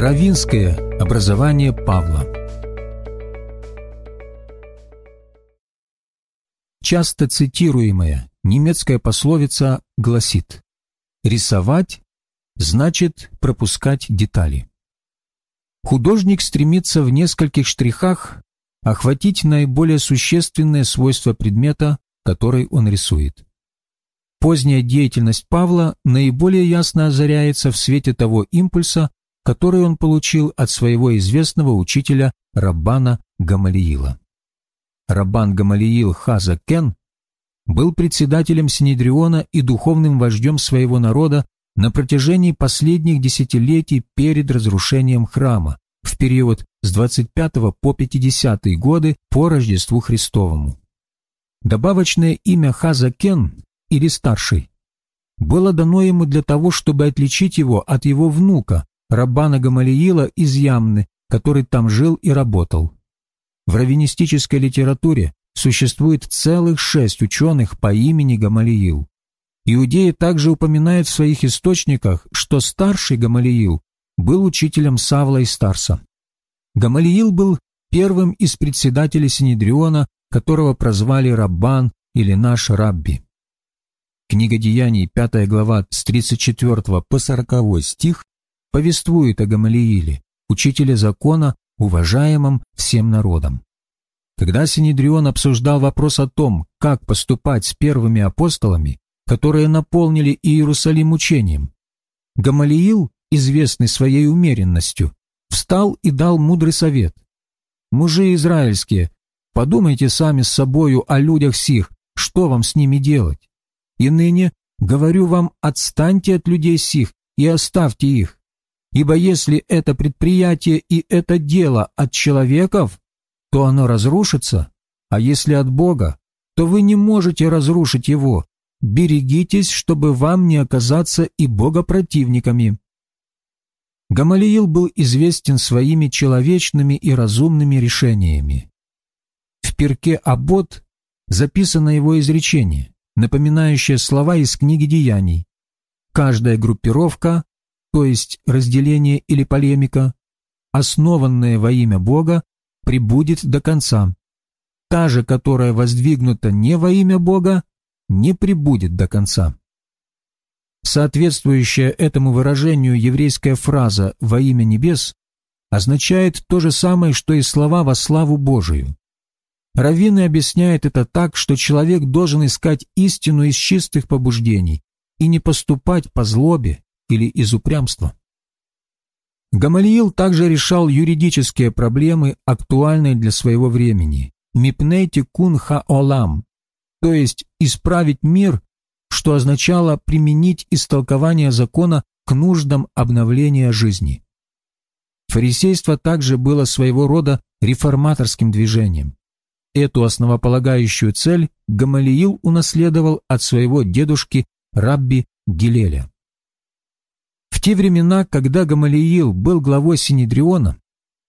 Равинское образование Павла Часто цитируемая немецкая пословица гласит «рисовать значит пропускать детали». Художник стремится в нескольких штрихах охватить наиболее существенные свойства предмета, который он рисует. Поздняя деятельность Павла наиболее ясно озаряется в свете того импульса, который он получил от своего известного учителя Раббана Гамалиила. Раббан Гамалиил Хаза Кен был председателем Синедриона и духовным вождем своего народа на протяжении последних десятилетий перед разрушением храма в период с 25 по 50 годы по Рождеству Христовому. Добавочное имя Хаза Кен или старший было дано ему для того, чтобы отличить его от его внука, Раббана Гамалиила из Ямны, который там жил и работал. В раввинистической литературе существует целых шесть ученых по имени Гамалиил. Иудеи также упоминают в своих источниках, что старший Гамалиил был учителем Савла и Старса. Гамалиил был первым из председателей Синедриона, которого прозвали Раббан или наш Рабби. Книга Деяний, 5 глава, с 34 по 40 стих, повествует о Гамалииле, учителе закона, уважаемом всем народом. Когда Синедрион обсуждал вопрос о том, как поступать с первыми апостолами, которые наполнили Иерусалим учением, Гамалиил, известный своей умеренностью, встал и дал мудрый совет. «Мужи израильские, подумайте сами с собою о людях сих, что вам с ними делать? И ныне, говорю вам, отстаньте от людей сих и оставьте их. Ибо если это предприятие и это дело от человеков, то оно разрушится, а если от Бога, то вы не можете разрушить его. Берегитесь, чтобы вам не оказаться и богопротивниками. Гамалиил был известен своими человечными и разумными решениями. В перке Абот записано его изречение напоминающее слова из книги Деяний. Каждая группировка, то есть разделение или полемика, основанная во имя Бога, прибудет до конца. Та же, которая воздвигнута не во имя Бога, не прибудет до конца. Соответствующая этому выражению еврейская фраза «во имя небес» означает то же самое, что и слова «во славу Божию». Раввины объясняют это так, что человек должен искать истину из чистых побуждений и не поступать по злобе или из упрямства. Гамалиил также решал юридические проблемы, актуальные для своего времени. «Мипнейти кун ха-олам», то есть исправить мир, что означало применить истолкование закона к нуждам обновления жизни. Фарисейство также было своего рода реформаторским движением. Эту основополагающую цель Гамалиил унаследовал от своего дедушки Рабби Гилеля. В те времена, когда Гамалиил был главой Синедриона,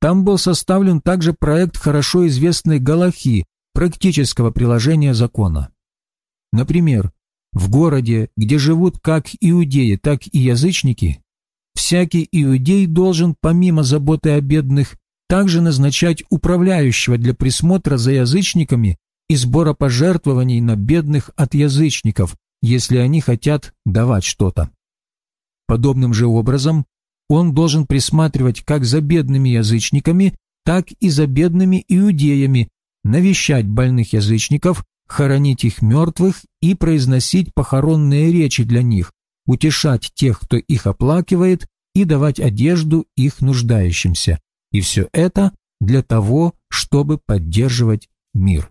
там был составлен также проект хорошо известной Галахи, практического приложения закона. Например, в городе, где живут как иудеи, так и язычники, всякий иудей должен, помимо заботы о бедных, также назначать управляющего для присмотра за язычниками и сбора пожертвований на бедных от язычников, если они хотят давать что-то. Подобным же образом он должен присматривать как за бедными язычниками, так и за бедными иудеями, навещать больных язычников, хоронить их мертвых и произносить похоронные речи для них, утешать тех, кто их оплакивает, и давать одежду их нуждающимся, и все это для того, чтобы поддерживать мир.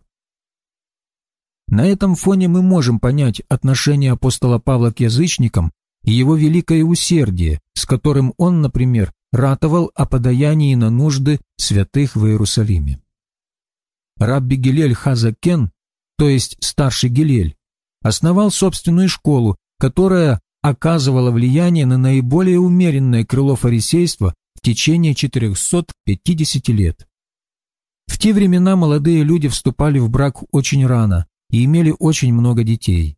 На этом фоне мы можем понять отношение апостола Павла к язычникам и его великое усердие, с которым он, например, ратовал о подаянии на нужды святых в Иерусалиме. Рабби Гилель Хазакен, то есть старший Гилель, основал собственную школу, которая оказывала влияние на наиболее умеренное крыло фарисейства в течение 450 лет. В те времена молодые люди вступали в брак очень рано и имели очень много детей.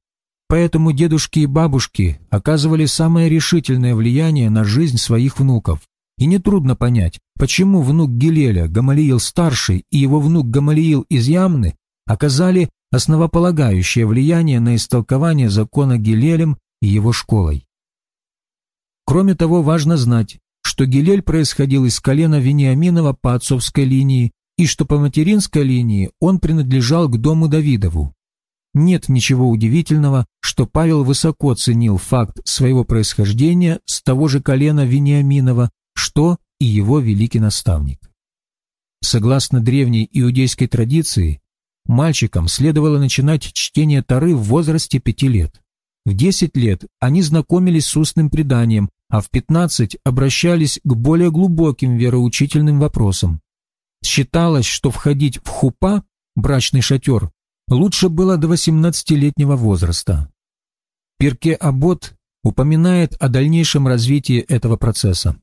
Поэтому дедушки и бабушки оказывали самое решительное влияние на жизнь своих внуков, И нетрудно понять, почему внук Гилеля, Гамалиил-старший и его внук Гамалиил из Ямны оказали основополагающее влияние на истолкование закона Гилелем и его школой. Кроме того, важно знать, что Гилель происходил из колена Вениаминова по отцовской линии и что по материнской линии он принадлежал к дому Давидову. Нет ничего удивительного, что Павел высоко ценил факт своего происхождения с того же колена Вениаминова, что и его великий наставник. Согласно древней иудейской традиции, мальчикам следовало начинать чтение Тары в возрасте пяти лет. В десять лет они знакомились с устным преданием, а в пятнадцать обращались к более глубоким вероучительным вопросам. Считалось, что входить в хупа, брачный шатер, лучше было до 18-летнего возраста. Пирке Абот упоминает о дальнейшем развитии этого процесса.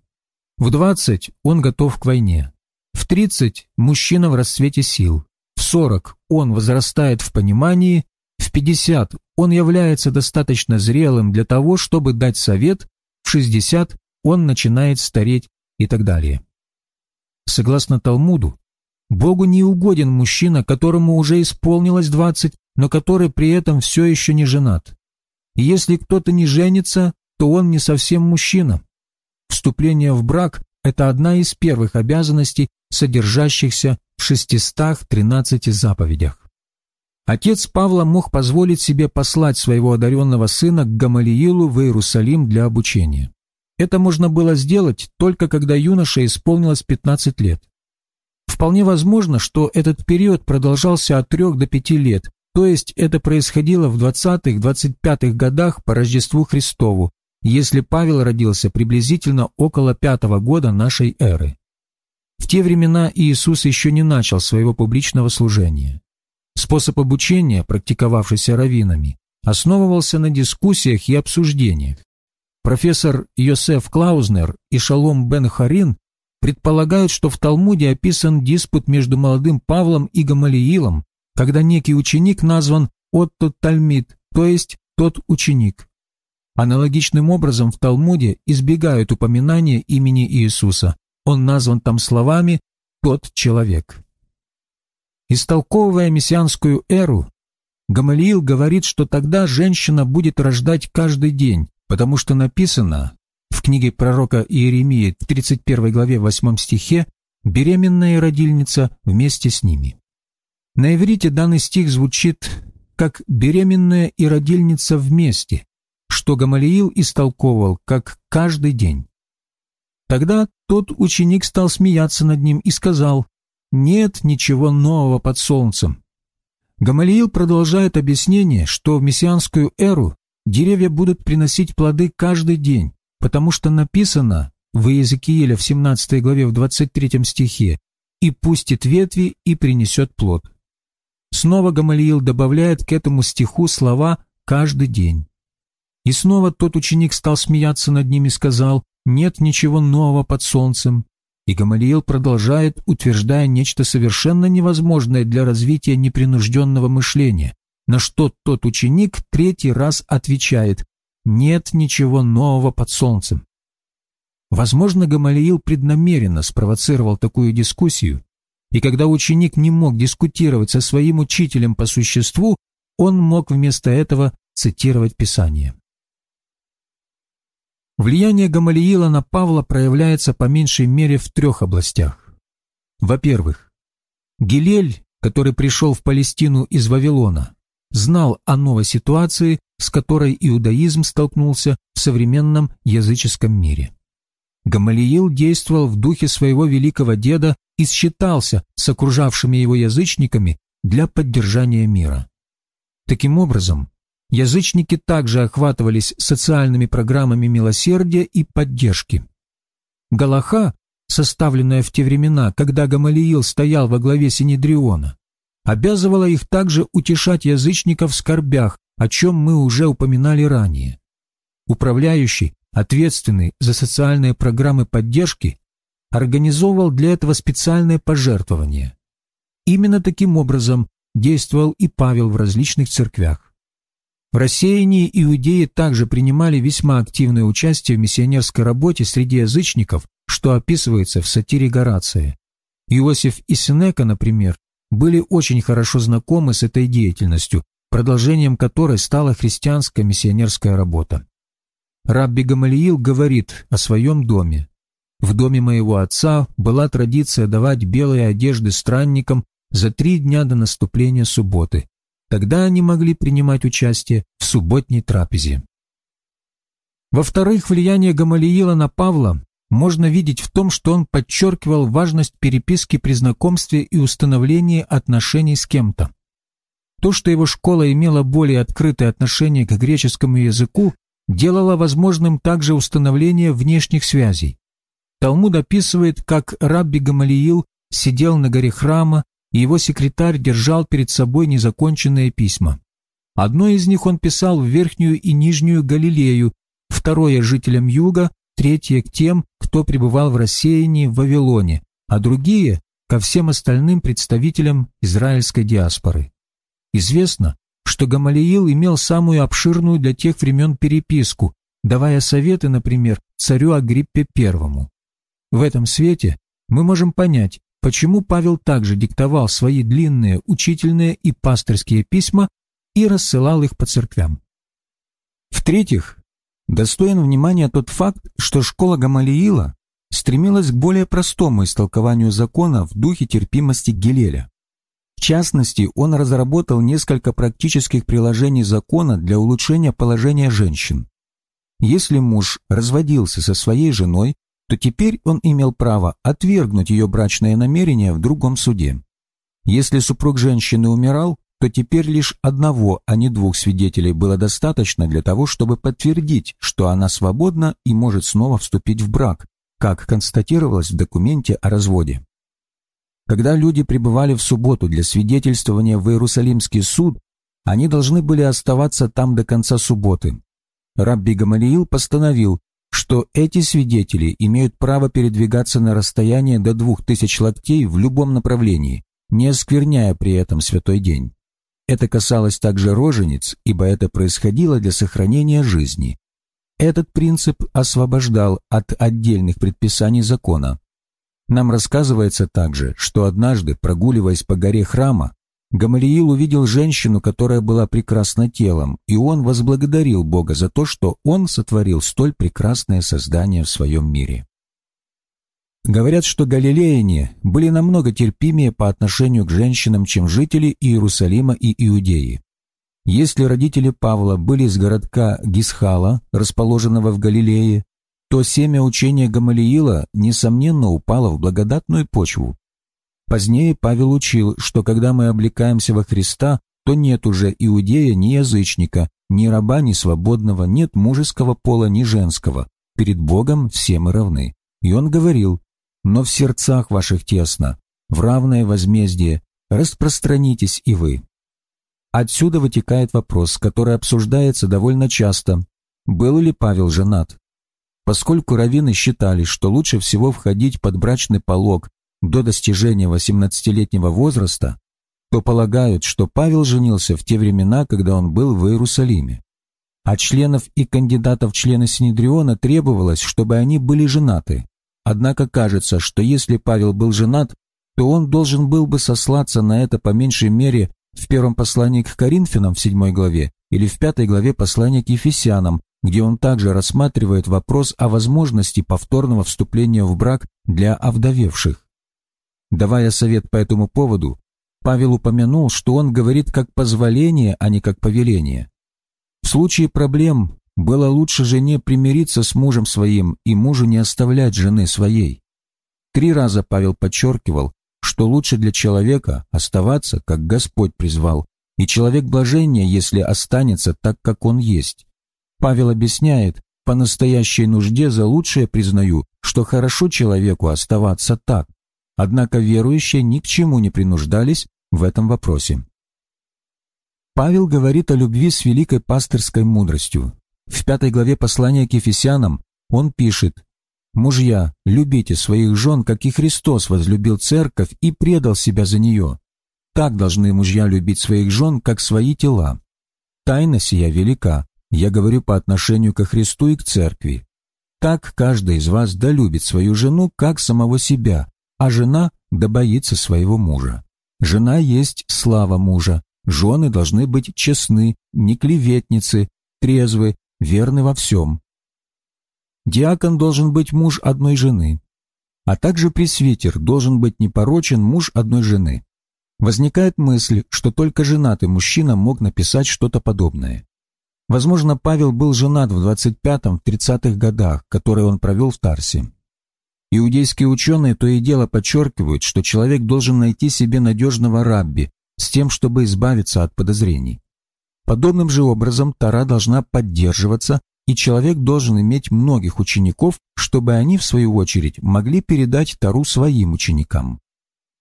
В 20 он готов к войне. В 30 мужчина в расцвете сил. В 40 он возрастает в понимании. В 50 он является достаточно зрелым для того, чтобы дать совет. В 60 он начинает стареть и так далее. Согласно Талмуду, Богу не угоден мужчина, которому уже исполнилось двадцать, но который при этом все еще не женат. Если кто-то не женится, то он не совсем мужчина. Вступление в брак – это одна из первых обязанностей, содержащихся в 613 заповедях. Отец Павла мог позволить себе послать своего одаренного сына к Гамалиилу в Иерусалим для обучения. Это можно было сделать только когда юноше исполнилось 15 лет. Вполне возможно, что этот период продолжался от 3 до 5 лет, то есть это происходило в 20-25 годах по Рождеству Христову, если Павел родился приблизительно около пятого года нашей эры. В те времена Иисус еще не начал своего публичного служения. Способ обучения, практиковавшийся раввинами, основывался на дискуссиях и обсуждениях. Профессор Йосеф Клаузнер и Шалом бен Харин предполагают, что в Талмуде описан диспут между молодым Павлом и Гамалиилом, когда некий ученик назван Отто Тальмид, то есть тот ученик. Аналогичным образом в Талмуде избегают упоминания имени Иисуса. Он назван там словами «тот человек». Истолковывая мессианскую эру, Гамалиил говорит, что тогда женщина будет рождать каждый день, потому что написано в книге пророка Иеремии в 31 главе 8 стихе «беременная родильница вместе с ними». На иврите данный стих звучит как «беременная и родильница вместе», что Гамалиил истолковывал как «каждый день». Тогда тот ученик стал смеяться над ним и сказал «нет ничего нового под солнцем». Гамалиил продолжает объяснение, что в мессианскую эру Деревья будут приносить плоды каждый день, потому что написано в Иезекииля в 17 главе в 23 стихе «И пустит ветви и принесет плод». Снова Гамалиил добавляет к этому стиху слова «каждый день». И снова тот ученик стал смеяться над ним и сказал «нет ничего нового под солнцем». И Гамалиил продолжает, утверждая нечто совершенно невозможное для развития непринужденного мышления, на что тот ученик третий раз отвечает «Нет ничего нового под солнцем». Возможно, Гамалиил преднамеренно спровоцировал такую дискуссию, и когда ученик не мог дискутировать со своим учителем по существу, он мог вместо этого цитировать Писание. Влияние Гамалиила на Павла проявляется по меньшей мере в трех областях. Во-первых, Гилель, который пришел в Палестину из Вавилона, знал о новой ситуации, с которой иудаизм столкнулся в современном языческом мире. Гамалиил действовал в духе своего великого деда и считался с окружавшими его язычниками для поддержания мира. Таким образом, язычники также охватывались социальными программами милосердия и поддержки. Галаха, составленная в те времена, когда Гамалиил стоял во главе Синедриона, обязывала их также утешать язычников в скорбях, о чем мы уже упоминали ранее. Управляющий, ответственный за социальные программы поддержки, организовывал для этого специальное пожертвование. Именно таким образом действовал и Павел в различных церквях. В рассеянии иудеи также принимали весьма активное участие в миссионерской работе среди язычников, что описывается в сатире Горация. Иосиф и Сенека, например, были очень хорошо знакомы с этой деятельностью, продолжением которой стала христианская миссионерская работа. Рабби Гамалиил говорит о своем доме. «В доме моего отца была традиция давать белые одежды странникам за три дня до наступления субботы. Тогда они могли принимать участие в субботней трапезе». Во-вторых, влияние Гамалиила на Павла можно видеть в том, что он подчеркивал важность переписки при знакомстве и установлении отношений с кем-то. То, что его школа имела более открытое отношение к греческому языку, делало возможным также установление внешних связей. Талмуд описывает, как рабби Гамалиил сидел на горе храма, и его секретарь держал перед собой незаконченные письма. Одно из них он писал в Верхнюю и Нижнюю Галилею, второе – жителям юга, третье – к тем, кто пребывал в рассеянии в Вавилоне, а другие – ко всем остальным представителям израильской диаспоры. Известно, что Гамалиил имел самую обширную для тех времен переписку, давая советы, например, царю Агриппе I. В этом свете мы можем понять, почему Павел также диктовал свои длинные учительные и пастырские письма и рассылал их по церквям. В-третьих, достоин внимания тот факт, что школа Гамалиила стремилась к более простому истолкованию закона в духе терпимости Гелеля. В частности, он разработал несколько практических приложений закона для улучшения положения женщин. Если муж разводился со своей женой, то теперь он имел право отвергнуть ее брачное намерение в другом суде. Если супруг женщины умирал, то теперь лишь одного, а не двух свидетелей было достаточно для того, чтобы подтвердить, что она свободна и может снова вступить в брак, как констатировалось в документе о разводе. Когда люди пребывали в субботу для свидетельствования в Иерусалимский суд, они должны были оставаться там до конца субботы. Рабби Гамалиил постановил, что эти свидетели имеют право передвигаться на расстояние до двух тысяч локтей в любом направлении, не оскверняя при этом святой день. Это касалось также рожениц, ибо это происходило для сохранения жизни. Этот принцип освобождал от отдельных предписаний закона. Нам рассказывается также, что однажды, прогуливаясь по горе храма, Гамалиил увидел женщину, которая была прекрасна телом, и он возблагодарил Бога за то, что он сотворил столь прекрасное создание в своем мире. Говорят, что галилеяне были намного терпимее по отношению к женщинам, чем жители Иерусалима и Иудеи. Если родители Павла были из городка Гисхала, расположенного в Галилее, то семя учения Гамалиила, несомненно, упало в благодатную почву. Позднее Павел учил, что когда мы облекаемся во Христа, то нет уже иудея ни язычника, ни раба, ни свободного, нет мужеского пола, ни женского. Перед Богом все мы равны. И он говорил, «Но в сердцах ваших тесно, в равное возмездие, распространитесь и вы». Отсюда вытекает вопрос, который обсуждается довольно часто. Был ли Павел женат? Поскольку раввины считали, что лучше всего входить под брачный полог до достижения 18-летнего возраста, то полагают, что Павел женился в те времена, когда он был в Иерусалиме. От членов и кандидатов члены Синедриона требовалось, чтобы они были женаты. Однако кажется, что если Павел был женат, то он должен был бы сослаться на это по меньшей мере в первом послании к Коринфянам в 7 главе или в пятой главе послания к Ефесянам, где он также рассматривает вопрос о возможности повторного вступления в брак для овдовевших. Давая совет по этому поводу, Павел упомянул, что он говорит как позволение, а не как повеление. В случае проблем было лучше жене примириться с мужем своим и мужу не оставлять жены своей. Три раза Павел подчеркивал, что лучше для человека оставаться, как Господь призвал, и человек блаженнее, если останется так, как он есть. Павел объясняет, по настоящей нужде за лучшее признаю, что хорошо человеку оставаться так, однако верующие ни к чему не принуждались в этом вопросе. Павел говорит о любви с великой пастырской мудростью. В пятой главе послания к Ефесянам он пишет «Мужья, любите своих жен, как и Христос возлюбил церковь и предал себя за нее. Так должны мужья любить своих жен, как свои тела. Тайна сия велика, я говорю по отношению ко Христу и к Церкви. так каждый из вас да любит свою жену, как самого себя, а жена да боится своего мужа. Жена есть слава мужа, жены должны быть честны, не клеветницы, трезвы, верны во всем. Диакон должен быть муж одной жены, а также пресвитер должен быть непорочен муж одной жены. Возникает мысль, что только женатый мужчина мог написать что-то подобное. Возможно, Павел был женат в 25-30-х годах, которые он провел в Тарсе. Иудейские ученые то и дело подчеркивают, что человек должен найти себе надежного рабби с тем, чтобы избавиться от подозрений. Подобным же образом Тара должна поддерживаться, и человек должен иметь многих учеников, чтобы они, в свою очередь, могли передать Тару своим ученикам.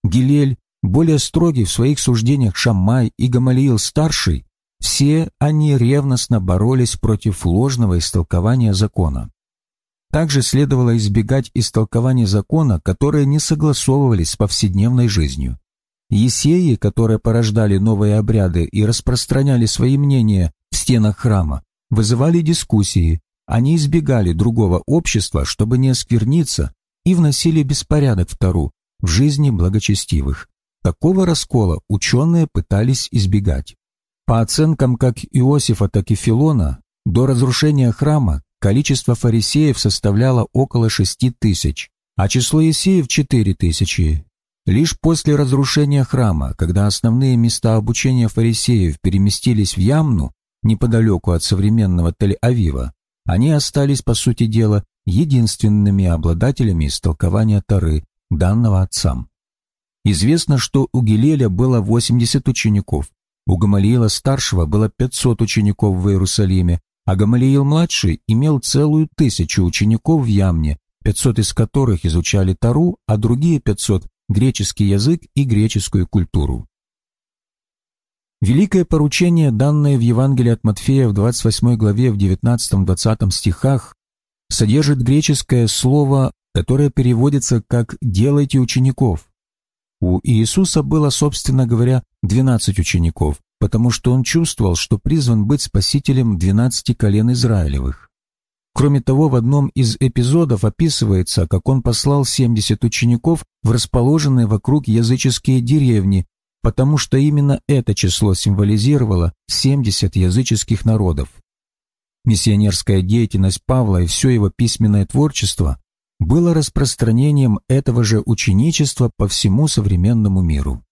Гилель, более строгий в своих суждениях Шаммай и Гамалиил-старший, все они ревностно боролись против ложного истолкования закона. Также следовало избегать истолкований закона, которые не согласовывались с повседневной жизнью. Есеи, которые порождали новые обряды и распространяли свои мнения в стенах храма, вызывали дискуссии, они избегали другого общества, чтобы не оскверниться, и вносили беспорядок в Тару, в жизни благочестивых. Такого раскола ученые пытались избегать. По оценкам как Иосифа, так и Филона, до разрушения храма количество фарисеев составляло около шести тысяч, а число есеев – четыре тысячи. Лишь после разрушения храма, когда основные места обучения фарисеев переместились в Ямну, неподалеку от современного Тель-Авива, они остались, по сути дела, единственными обладателями истолкования Тары, данного отцам. Известно, что у Гилеля было 80 учеников, у Гамалиила-старшего было 500 учеников в Иерусалиме, а Гамалиил-младший имел целую тысячу учеников в Ямне, 500 из которых изучали Тару, а другие 500 – греческий язык и греческую культуру. Великое поручение, данное в Евангелии от Матфея в 28 главе в 19-20 стихах, содержит греческое слово, которое переводится как «делайте учеников». У Иисуса было, собственно говоря, 12 учеников, потому что он чувствовал, что призван быть спасителем 12 колен Израилевых. Кроме того, в одном из эпизодов описывается, как он послал 70 учеников в расположенные вокруг языческие деревни, потому что именно это число символизировало 70 языческих народов. Миссионерская деятельность Павла и все его письменное творчество было распространением этого же ученичества по всему современному миру.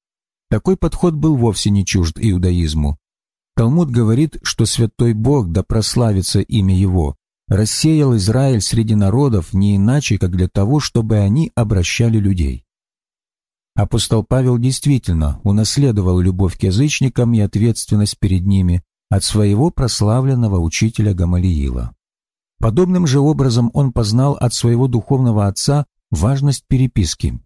Такой подход был вовсе не чужд иудаизму. Талмуд говорит, что святой Бог, да прославится имя Его, рассеял Израиль среди народов не иначе, как для того, чтобы они обращали людей. Апостол Павел действительно унаследовал любовь к язычникам и ответственность перед ними от своего прославленного учителя Гамалиила. Подобным же образом он познал от своего духовного отца важность переписки.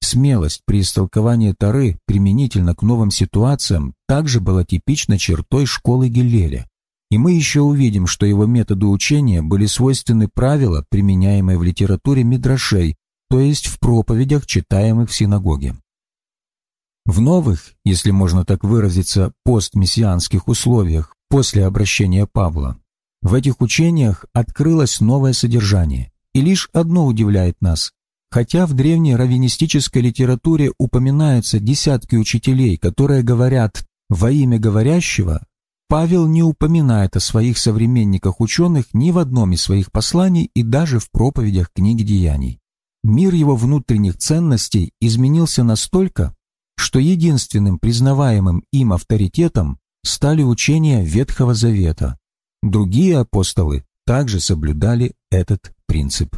Смелость при истолковании Тары применительно к новым ситуациям также была типичной чертой школы Гиллеля. И мы еще увидим, что его методы учения были свойственны правила, применяемые в литературе мидрашей, то есть в проповедях, читаемых в синагоге. В новых, если можно так выразиться, постмессианских условиях после обращения Павла, в этих учениях открылось новое содержание, и лишь одно удивляет нас. Хотя в древней раввинистической литературе упоминаются десятки учителей, которые говорят «во имя говорящего», Павел не упоминает о своих современниках-ученых ни в одном из своих посланий и даже в проповедях книги Деяний. Мир его внутренних ценностей изменился настолько, что единственным признаваемым им авторитетом стали учения Ветхого Завета, Другие апостолы также соблюдали этот принцип.